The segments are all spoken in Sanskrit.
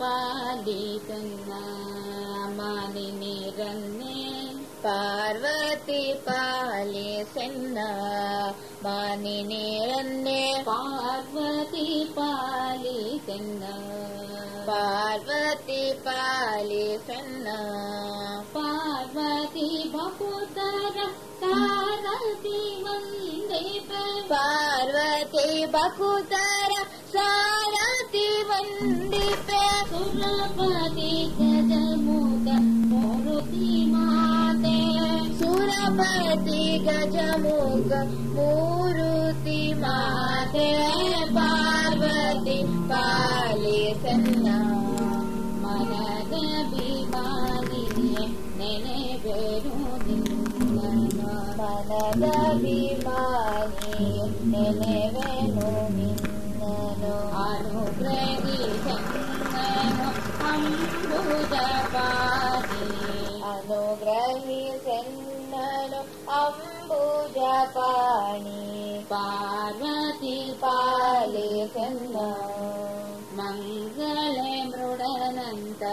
पालितन्ना मालिनी रन्ने पार्वती पालिसन्ना मानिनी रन्ने पार्वती पालितन्ना पार्वती पालिसन्ना पार्वती बहुतर तारति वन्दे पार्वती बहुतर सारति पण्डिते सुरपति गजमुख मोरुति माते सुरपति गजमुख मुरुतिरपति माते पार्वती पाले मनद विमानी नेने ने मनद बेनि नेने वेणु अम्बूजा पि अधो ग्रलि पार्वती पाले स मङ्गले मृडनन्तरङ्गले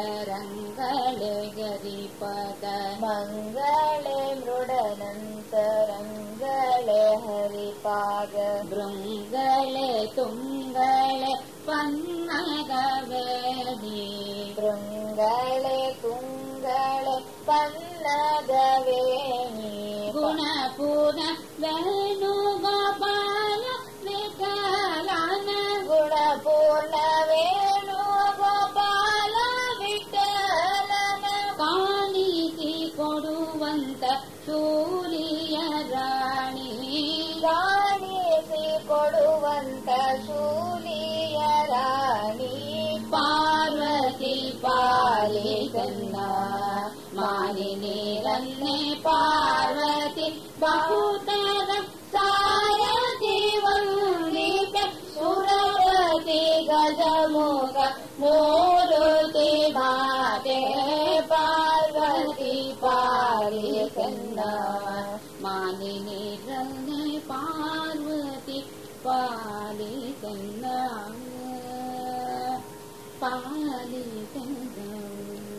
गरिपद मङ्गले मृडनन्तरङ्गले हरिपाग बृङ्गले तुङ्गले पन्नगणी ತುಂಗಳೇ ಪನ್ನದ ವೇಣಿ ಗುಣಪೂರ್ಣ ವೇಣು ಗೋಪಾಲ ವಿಠಲನ ಗುಣಪೂರ್ಣ ವೇಣು ಗೋಪಾಲ ವಿಠಲನ ಕಾಣಿಸಿ ಕೊಡುವಂತ ಶೂಲಿಯ ರಾಣಿ ಕಾಣಿಸಿ ಕೊಡುವಂತ ಶೂಲಿಯ ರಾಣಿ ಪಾರ್ವತಿ ಪಾಲಿಸನ್ನ निरलने पार्वती बहु तारती सुरवति गजमुग मोरुति भाते पार्वती पालिसन्दनिरने पार्वती पालिङ्गलि चन्द्र